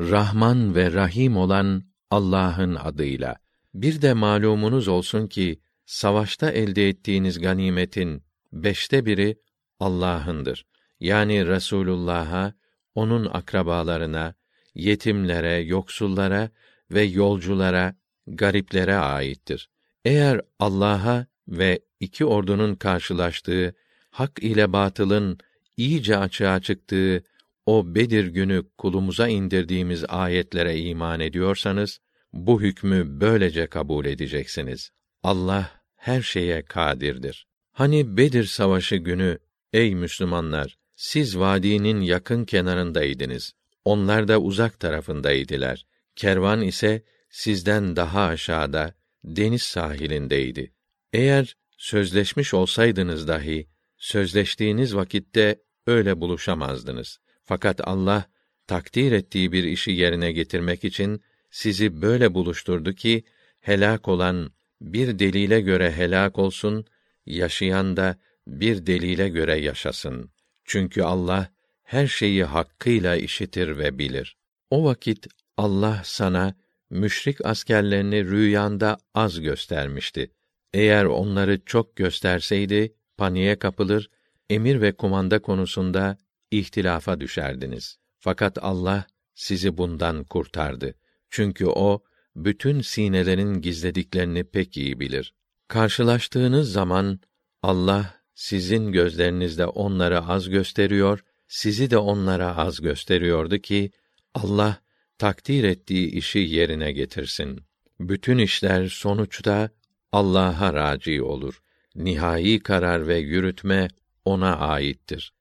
Rahman ve Rahim olan Allah'ın adıyla. Bir de malumunuz olsun ki savaşta elde ettiğiniz ganimetin beşte biri Allah'ındır. Yani Resulullah'a, onun akrabalarına, yetimlere, yoksullara ve yolculara, gariplere aittir. Eğer Allah'a ve iki ordunun karşılaştığı, hak ile batılın iyice açığa çıktığı o Bedir günü kulumuza indirdiğimiz ayetlere iman ediyorsanız, bu hükmü böylece kabul edeceksiniz. Allah her şeye kadirdir. Hani Bedir savaşı günü ey Müslümanlar siz vadinin yakın kenarındaydınız. Onlar da uzak tarafındaydılar. Kervan ise sizden daha aşağıda deniz sahilindeydi. Eğer sözleşmiş olsaydınız dahi sözleştiğiniz vakitte öyle buluşamazdınız. Fakat Allah takdir ettiği bir işi yerine getirmek için sizi böyle buluşturdu ki helak olan bir delile göre helak olsun, yaşayan da bir delile göre yaşasın. Çünkü Allah her şeyi hakkıyla işitir ve bilir. O vakit Allah sana müşrik askerlerini rüyanda az göstermişti. Eğer onları çok gösterseydi paniğe kapılır, emir ve kumanda konusunda ihtilafa düşerdiniz. Fakat Allah sizi bundan kurtardı. Çünkü o bütün sinelerin gizlediklerini pek iyi bilir. Karşılaştığınız zaman Allah sizin gözlerinizde onları az gösteriyor, sizi de onlara az gösteriyordu ki Allah takdir ettiği işi yerine getirsin. Bütün işler sonuçta Allah'a raci olur. Nihai karar ve yürütme ona aittir.